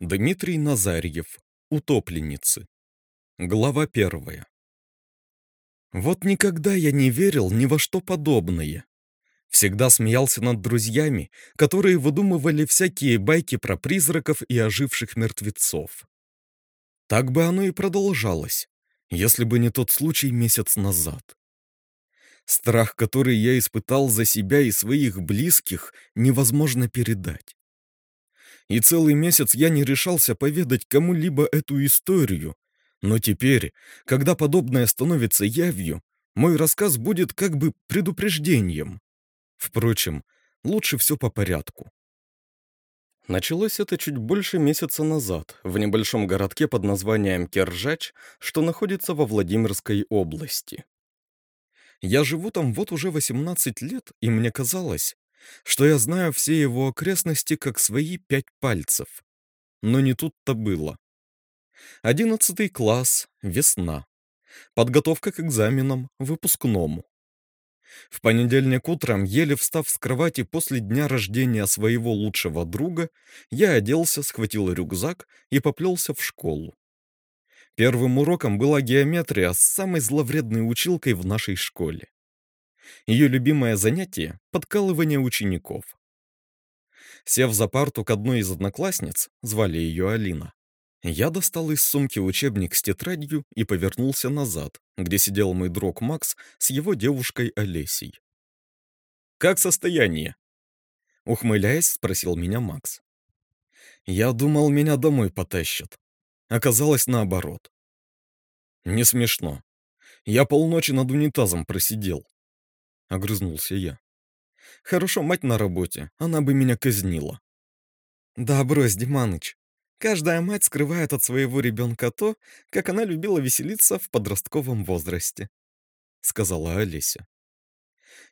Дмитрий Назарьев. Утопленницы. Глава первая. Вот никогда я не верил ни во что подобное. Всегда смеялся над друзьями, которые выдумывали всякие байки про призраков и оживших мертвецов. Так бы оно и продолжалось, если бы не тот случай месяц назад. Страх, который я испытал за себя и своих близких, невозможно передать и целый месяц я не решался поведать кому-либо эту историю. Но теперь, когда подобное становится явью, мой рассказ будет как бы предупреждением. Впрочем, лучше все по порядку. Началось это чуть больше месяца назад, в небольшом городке под названием Кержач, что находится во Владимирской области. Я живу там вот уже 18 лет, и мне казалось, что я знаю все его окрестности как свои пять пальцев. Но не тут-то было. Одиннадцатый класс, весна. Подготовка к экзаменам, выпускному. В понедельник утром, еле встав с кровати после дня рождения своего лучшего друга, я оделся, схватил рюкзак и поплелся в школу. Первым уроком была геометрия с самой зловредной училкой в нашей школе. Ее любимое занятие — подкалывание учеников. Сев за парту к одной из одноклассниц, звали ее Алина, я достал из сумки учебник с тетрадью и повернулся назад, где сидел мой друг Макс с его девушкой Олесей. «Как состояние?» Ухмыляясь, спросил меня Макс. Я думал, меня домой потащат. Оказалось наоборот. Не смешно. Я полночи над унитазом просидел. — огрызнулся я. «Хорошо мать на работе, она бы меня казнила». «Да брось, Диманыч. Каждая мать скрывает от своего ребенка то, как она любила веселиться в подростковом возрасте», — сказала Олеся.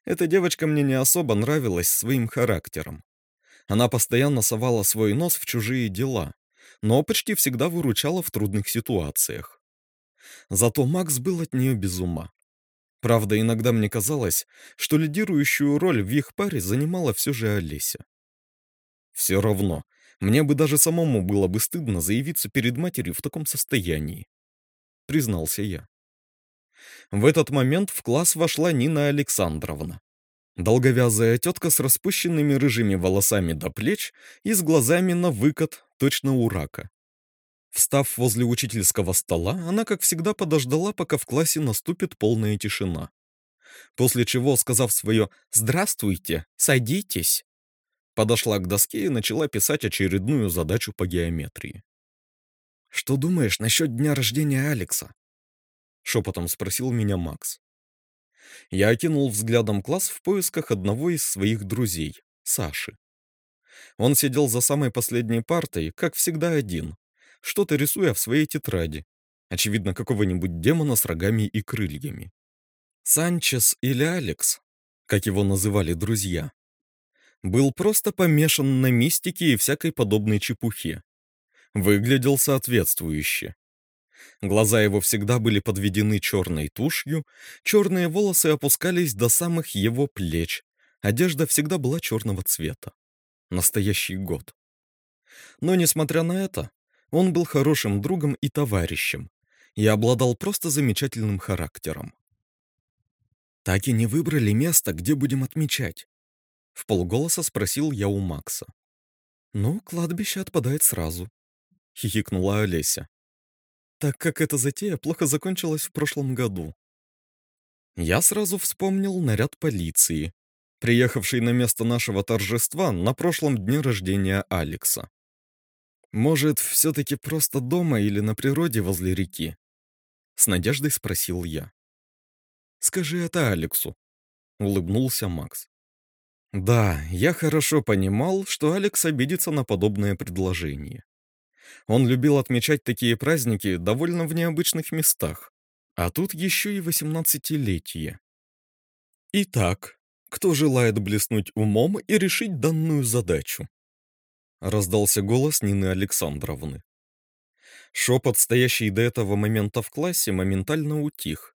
Эта девочка мне не особо нравилась своим характером. Она постоянно совала свой нос в чужие дела, но почти всегда выручала в трудных ситуациях. Зато Макс был от нее без ума. Правда, иногда мне казалось, что лидирующую роль в их паре занимала все же Олеся. Все равно, мне бы даже самому было бы стыдно заявиться перед матерью в таком состоянии. Признался я. В этот момент в класс вошла Нина Александровна. Долговязая тетка с распущенными рыжими волосами до плеч и с глазами на выкат, точно у рака. Встав возле учительского стола, она, как всегда, подождала, пока в классе наступит полная тишина. После чего, сказав свое «Здравствуйте, садитесь», подошла к доске и начала писать очередную задачу по геометрии. «Что думаешь насчет дня рождения Алекса?» Шепотом спросил меня Макс. Я окинул взглядом класс в поисках одного из своих друзей, Саши. Он сидел за самой последней партой, как всегда один, что-то рисуя в своей тетради. Очевидно, какого-нибудь демона с рогами и крыльями. Санчес или Алекс, как его называли друзья, был просто помешан на мистике и всякой подобной чепухе. Выглядел соответствующе. Глаза его всегда были подведены черной тушью, черные волосы опускались до самых его плеч, одежда всегда была черного цвета. Настоящий год. Но, несмотря на это, он был хорошим другом и товарищем и обладал просто замечательным характером. «Так и не выбрали место, где будем отмечать?» В полголоса спросил я у Макса. «Ну, кладбище отпадает сразу», — хихикнула Олеся. «Так как эта затея плохо закончилась в прошлом году». Я сразу вспомнил наряд полиции, приехавший на место нашего торжества на прошлом дне рождения Алекса. «Может, все-таки просто дома или на природе возле реки?» С надеждой спросил я. «Скажи это Алексу», — улыбнулся Макс. Да, я хорошо понимал, что Алекс обидится на подобное предложение. Он любил отмечать такие праздники довольно в необычных местах, а тут еще и восемнадцатилетие. Итак, кто желает блеснуть умом и решить данную задачу? Раздался голос Нины Александровны. Шепот, стоящий до этого момента в классе, моментально утих.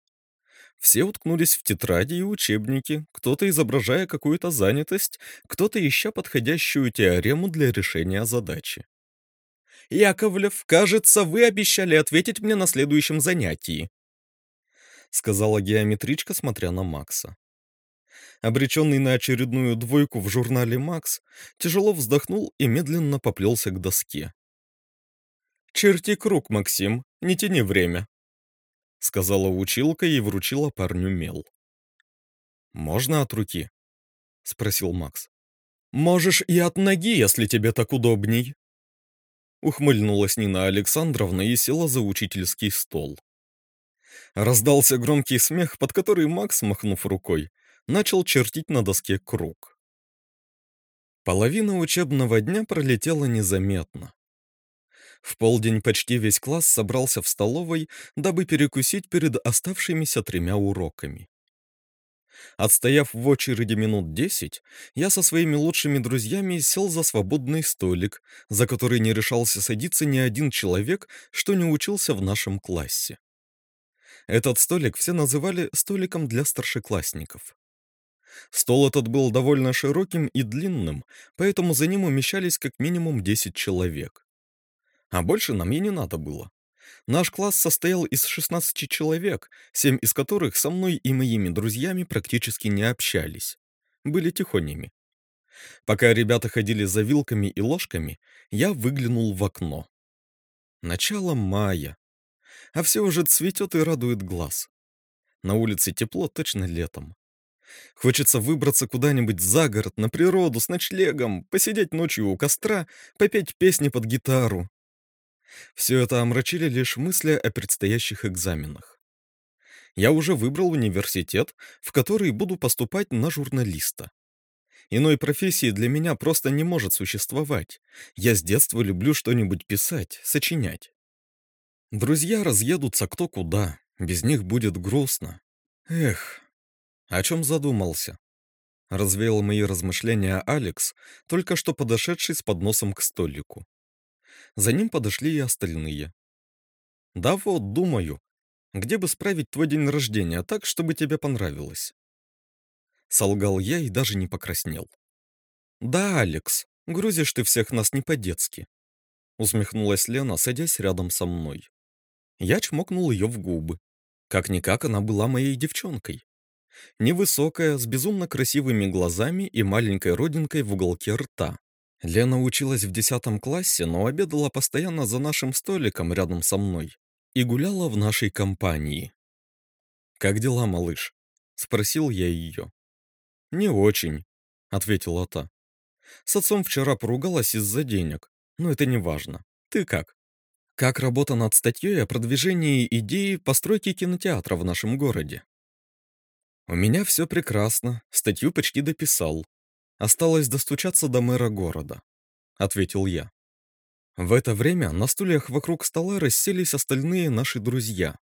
Все уткнулись в тетради и учебники, кто-то изображая какую-то занятость, кто-то ища подходящую теорему для решения задачи. Яковлев, кажется, вы обещали ответить мне на следующем занятии», сказала геометричка, смотря на Макса. Обреченный на очередную двойку в журнале «Макс», тяжело вздохнул и медленно поплелся к доске. «Черти круг, Максим, не тяни время», — сказала училка и вручила парню мел. «Можно от руки?» — спросил Макс. «Можешь и от ноги, если тебе так удобней». Ухмыльнулась Нина Александровна и села за учительский стол. Раздался громкий смех, под который Макс, махнув рукой, начал чертить на доске круг. Половина учебного дня пролетела незаметно. В полдень почти весь класс собрался в столовой, дабы перекусить перед оставшимися тремя уроками. Отстояв в очереди минут десять, я со своими лучшими друзьями сел за свободный столик, за который не решался садиться ни один человек, что не учился в нашем классе. Этот столик все называли столиком для старшеклассников. Стол этот был довольно широким и длинным, поэтому за ним умещались как минимум 10 человек. А больше нам и не надо было. Наш класс состоял из 16 человек, семь из которых со мной и моими друзьями практически не общались. Были тихонями. Пока ребята ходили за вилками и ложками, я выглянул в окно. Начало мая. А все уже цветет и радует глаз. На улице тепло точно летом. Хочется выбраться куда-нибудь за город, на природу, с ночлегом, посидеть ночью у костра, попеть песни под гитару, все это омрачили лишь мысли о предстоящих экзаменах. Я уже выбрал университет, в который буду поступать на журналиста. Иной профессии для меня просто не может существовать. Я с детства люблю что-нибудь писать, сочинять. Друзья разъедутся кто куда, без них будет грустно. Эх, о чем задумался? Развеял мои размышления Алекс, только что подошедший с подносом к столику. За ним подошли и остальные. «Да вот, думаю, где бы справить твой день рождения так, чтобы тебе понравилось?» Солгал я и даже не покраснел. «Да, Алекс, грузишь ты всех нас не по-детски», усмехнулась Лена, садясь рядом со мной. Я чмокнул ее в губы. Как-никак она была моей девчонкой. Невысокая, с безумно красивыми глазами и маленькой родинкой в уголке рта. Лена училась в 10 классе, но обедала постоянно за нашим столиком рядом со мной и гуляла в нашей компании. «Как дела, малыш?» — спросил я ее. «Не очень», — ответила та. «С отцом вчера поругалась из-за денег, но это не важно. Ты как?» «Как работа над статьей о продвижении идеи постройки кинотеатра в нашем городе?» «У меня все прекрасно, статью почти дописал. Осталось достучаться до мэра города», — ответил я. В это время на стульях вокруг стола расселись остальные наши друзья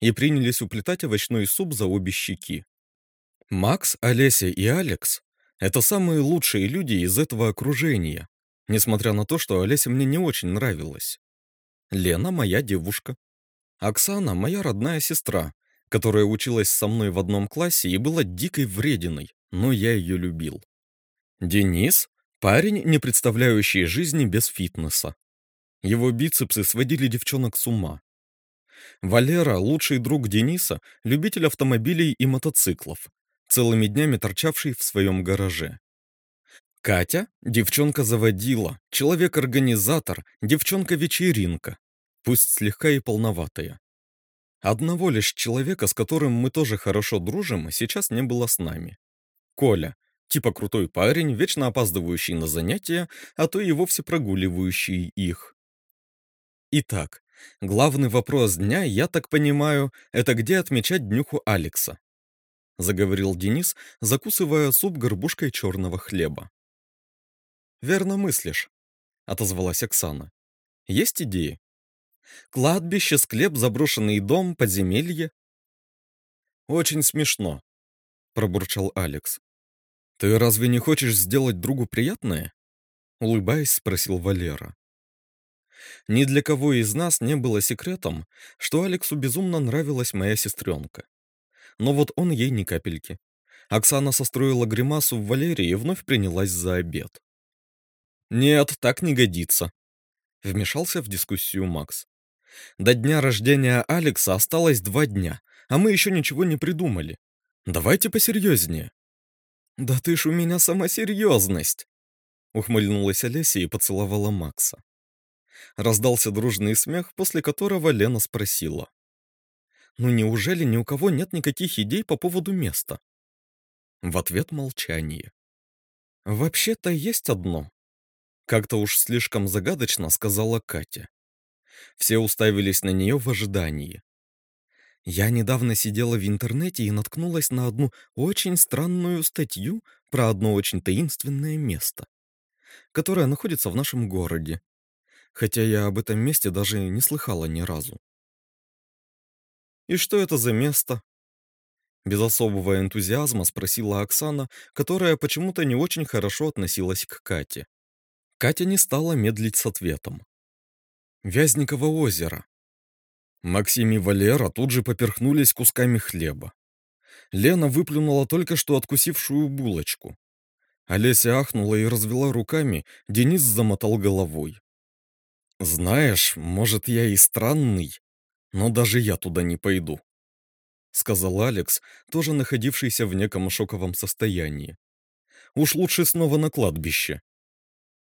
и принялись уплетать овощной суп за обе щеки. Макс, Олеся и Алекс — это самые лучшие люди из этого окружения, несмотря на то, что Олеся мне не очень нравилась. Лена — моя девушка. Оксана — моя родная сестра, которая училась со мной в одном классе и была дикой врединой, но я ее любил. Денис – парень, не представляющий жизни без фитнеса. Его бицепсы сводили девчонок с ума. Валера – лучший друг Дениса, любитель автомобилей и мотоциклов, целыми днями торчавший в своем гараже. Катя – девчонка-заводила, человек-организатор, девчонка-вечеринка, пусть слегка и полноватая. Одного лишь человека, с которым мы тоже хорошо дружим, сейчас не было с нами. Коля – Типа крутой парень, вечно опаздывающий на занятия, а то и вовсе прогуливающий их. Итак, главный вопрос дня, я так понимаю, это где отмечать днюху Алекса? Заговорил Денис, закусывая суп горбушкой черного хлеба. «Верно мыслишь», — отозвалась Оксана. «Есть идеи?» «Кладбище, склеп, заброшенный дом, подземелье?» «Очень смешно», — пробурчал Алекс. «Ты разве не хочешь сделать другу приятное?» Улыбаясь, спросил Валера. Ни для кого из нас не было секретом, что Алексу безумно нравилась моя сестренка. Но вот он ей ни капельки. Оксана состроила гримасу в Валерии и вновь принялась за обед. «Нет, так не годится», Вмешался в дискуссию Макс. До дня рождения Алекса осталось два дня, а мы еще ничего не придумали. Давайте посерьезнее. Да ты ж у меня сама серьезность! Ухмыльнулась Олеся и поцеловала Макса. Раздался дружный смех, после которого Лена спросила. «Ну неужели ни у кого нет никаких идей по поводу места?» В ответ молчание. «Вообще-то есть одно», — как-то уж слишком загадочно сказала Катя. Все уставились на нее в ожидании. Я недавно сидела в интернете и наткнулась на одну очень странную статью про одно очень таинственное место, которое находится в нашем городе, хотя я об этом месте даже не слыхала ни разу. «И что это за место?» Без особого энтузиазма спросила Оксана, которая почему-то не очень хорошо относилась к Кате. Катя не стала медлить с ответом. Вязниково озеро. Максим и Валера тут же поперхнулись кусками хлеба. Лена выплюнула только что откусившую булочку. Олеся ахнула и развела руками, Денис замотал головой. «Знаешь, может, я и странный, но даже я туда не пойду», сказал Алекс, тоже находившийся в неком шоковом состоянии. «Уж лучше снова на кладбище».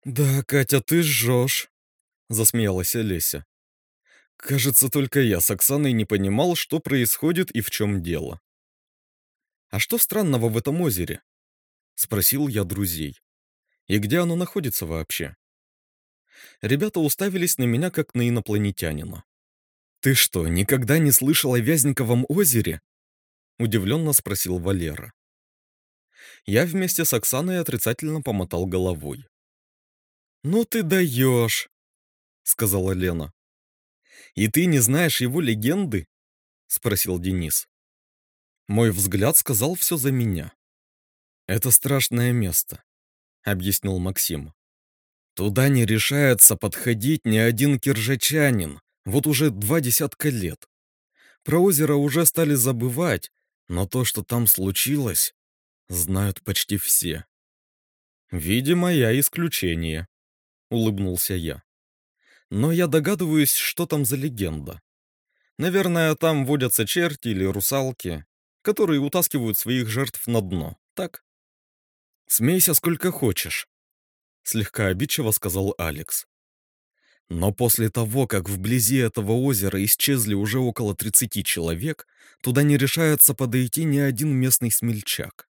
«Да, Катя, ты жжешь», засмеялась Олеся. Кажется, только я с Оксаной не понимал, что происходит и в чем дело. «А что странного в этом озере?» Спросил я друзей. «И где оно находится вообще?» Ребята уставились на меня, как на инопланетянина. «Ты что, никогда не слышал о Вязниковом озере?» Удивленно спросил Валера. Я вместе с Оксаной отрицательно помотал головой. «Ну ты даешь!» — сказала Лена. «И ты не знаешь его легенды?» — спросил Денис. Мой взгляд сказал все за меня. «Это страшное место», — объяснил Максим. «Туда не решается подходить ни один киржачанин, вот уже два десятка лет. Про озеро уже стали забывать, но то, что там случилось, знают почти все». «Видимо, я исключение», — улыбнулся я. «Но я догадываюсь, что там за легенда. Наверное, там водятся черти или русалки, которые утаскивают своих жертв на дно, так?» «Смейся сколько хочешь», — слегка обидчиво сказал Алекс. Но после того, как вблизи этого озера исчезли уже около 30 человек, туда не решается подойти ни один местный смельчак.